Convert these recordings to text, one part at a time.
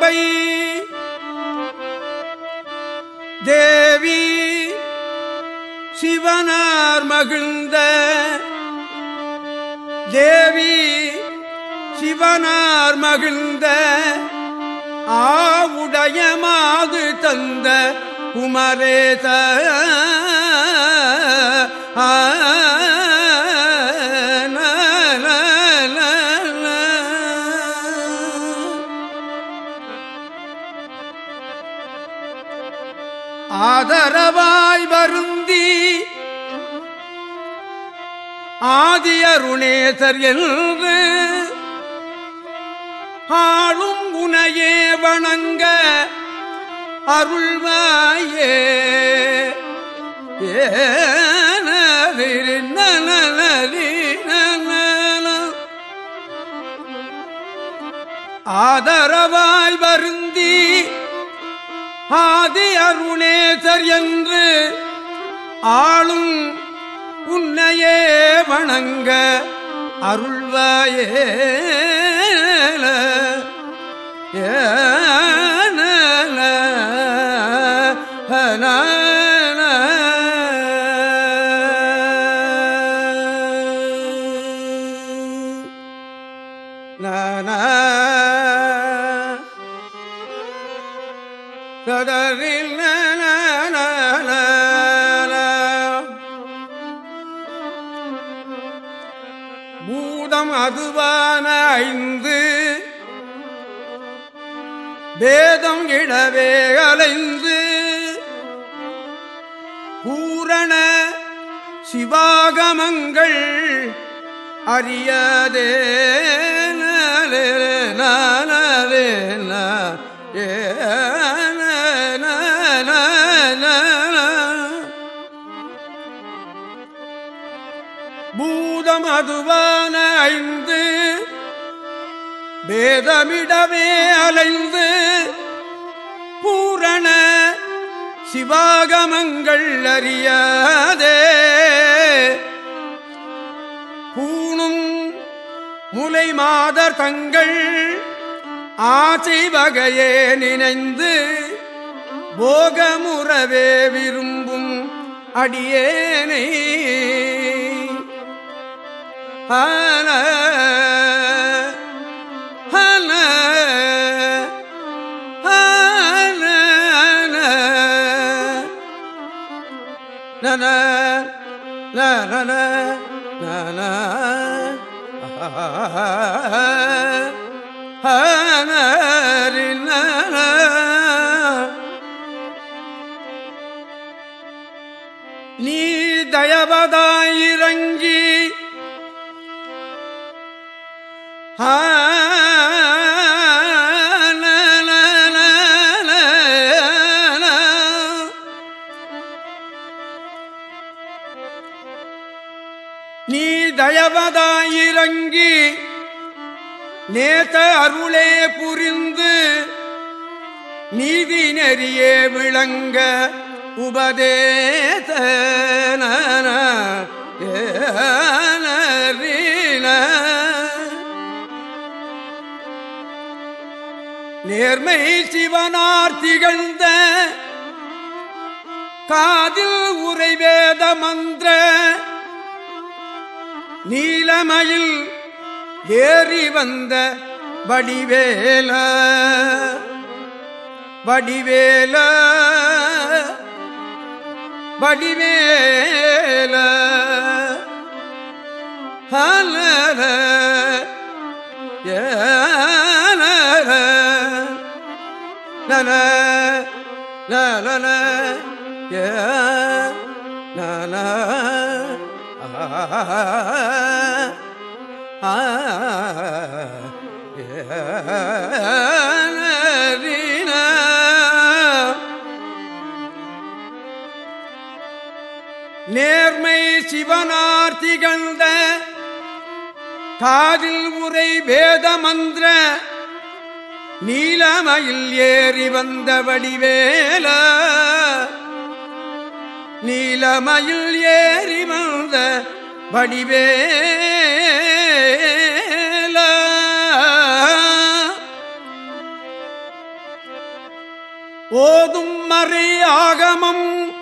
அம்பை தேவி சிவனார் மகிழ்ந்த. தேவி சிவனார் மகிழ்ந்த. ஆவுடைய மாது தந்த குமரேத ஆ, ஆதரவாய் வருந்தி. ஆதியருணேசர் என்று ஆளும் உனையே வணங்க அருள்வாயே. ஏனரி ஆதரவாய் வருந்தி. ஆதி அருணேசர் என்று ஆளும் உன்னையே வணங்க அருள்வாயே ஏ கதறில் பூதம் அதுவான ஐந்து. வேதம் இடவே அலைந்து. பூரண சிவாகமங்கள் அறியதே. நாலே நாலே அதுவான ஐந்து வேதமிடமே அலைந்து பூரண சிவாகமங்கள் அறியாதே. பூணும் முலை மாதர் தங்கள் ஆசை வகையே நினைந்து போகமுறவே விரும்பும் அடியேனை. ஹன நீ தயவதாயிரங்கி நீ தயவதாயிரங்கி நேத்த அருளே புரிந்து நீதி நெறியே விளங்க உபதேச நேர்மை சிவனார் திகழ்ந்த காதில் உரை வேத மந்திர நீலமயில் ஏறி வந்த வடிவேல வடிவேல வடிவேல. ஹல ஏ நன நன ஏ நன ஆ நேர்மை சிவனார் திகழ்ந்த காதில் உரை வேத மந்திர நீலமயில் ஏறி வந்த வடிவேல. நீலமயில் ஏறி வந்த வடிவேல. ஓதும் மறை ஆகமம்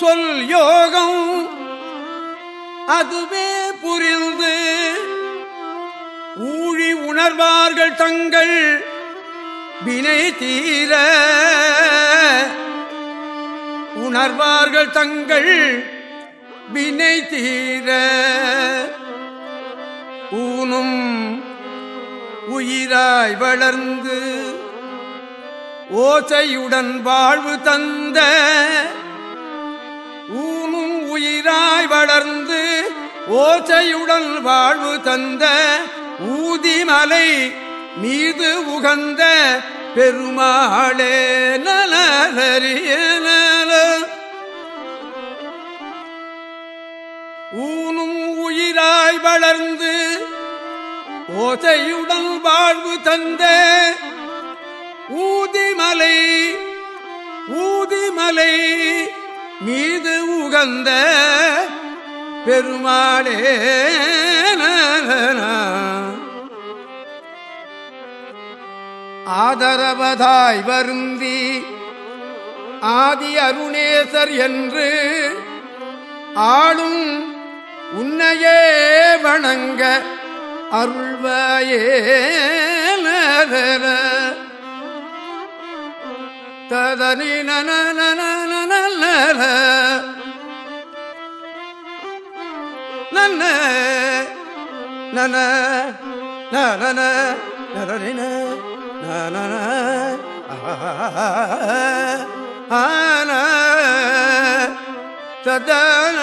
சொல் யோகம் அதுவே புரிந்து உணர்வார்கள் தங்கள் வினை தீர. உணர்வார்கள் தங்கள் வினை தீர. ஊனும் உயிராய் வளர்ந்து ஓசையுடன் வாழ்வு தந்த ஊனும் உயிராய் வளர்ந்து ஓசையுடன் வாழ்வு தந்த ஊதிமலை மீது உகந்த பெருமாளே நலரிய ஊனும் உயிராய் வளர்ந்து ஓசையுடன் வாழ்வு தந்த ஊதிமலை ஊதிமலை மீது உகந்த பெருமாளே ஆதரவதாய் வருந்தி ஆதி அருணேசர் என்று ஆளும் உன்னையே வணங்க அருள்வாயே ததனி நன நன நன நன நன நன ஆன ததன